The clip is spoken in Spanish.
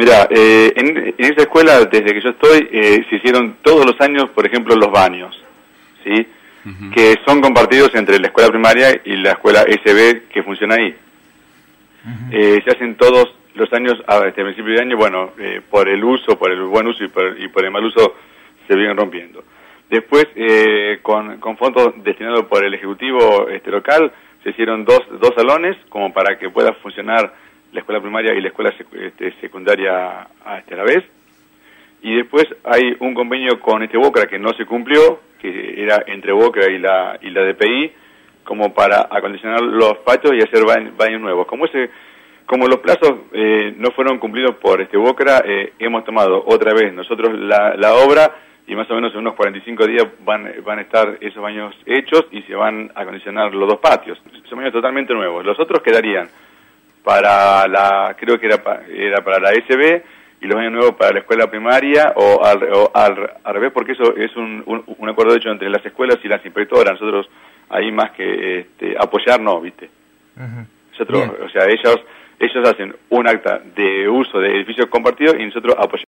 Mira, eh, en, en, esa escuela, desde que yo estoy, eh, se hicieron todos los años, por ejemplo, los baños, ¿sí? Que son compartidos entre la escuela primaria y la escuela SB que funciona ahí. eh, se hacen todos los años, a este principio de año, bueno, eh, por el uso, por el buen uso y por, y por el mal uso, se vienen rompiendo. Después, eh, con, con fondos destinados por el Ejecutivo este local, se hicieron dos, dos salones como para que pueda funcionar la escuela primaria y la escuela secu- este, secundaria a, este, a la vez. Y después hay un convenio con este Boca que no se cumplió, que era entre Boca y la, y la DPI, como para acondicionar los patios y hacer ba- baños nuevos. Como ese, como los plazos eh, no fueron cumplidos por este Boca, eh, hemos tomado otra vez nosotros la, la obra y más o menos en unos 45 días van, van a estar esos baños hechos y se van a acondicionar los dos patios. Son baños totalmente nuevos. Los otros quedarían para la, creo que era, pa- era para la SB y los baños nuevos para la escuela primaria o al, o al, al revés porque eso es un, un, un acuerdo hecho entre las escuelas y las inspectoras. Nosotros ahí más que este, apoyar no, ¿viste? Nosotros, Bien. o sea, ellos ellos hacen un acta de uso de edificios compartidos y nosotros apoyamos.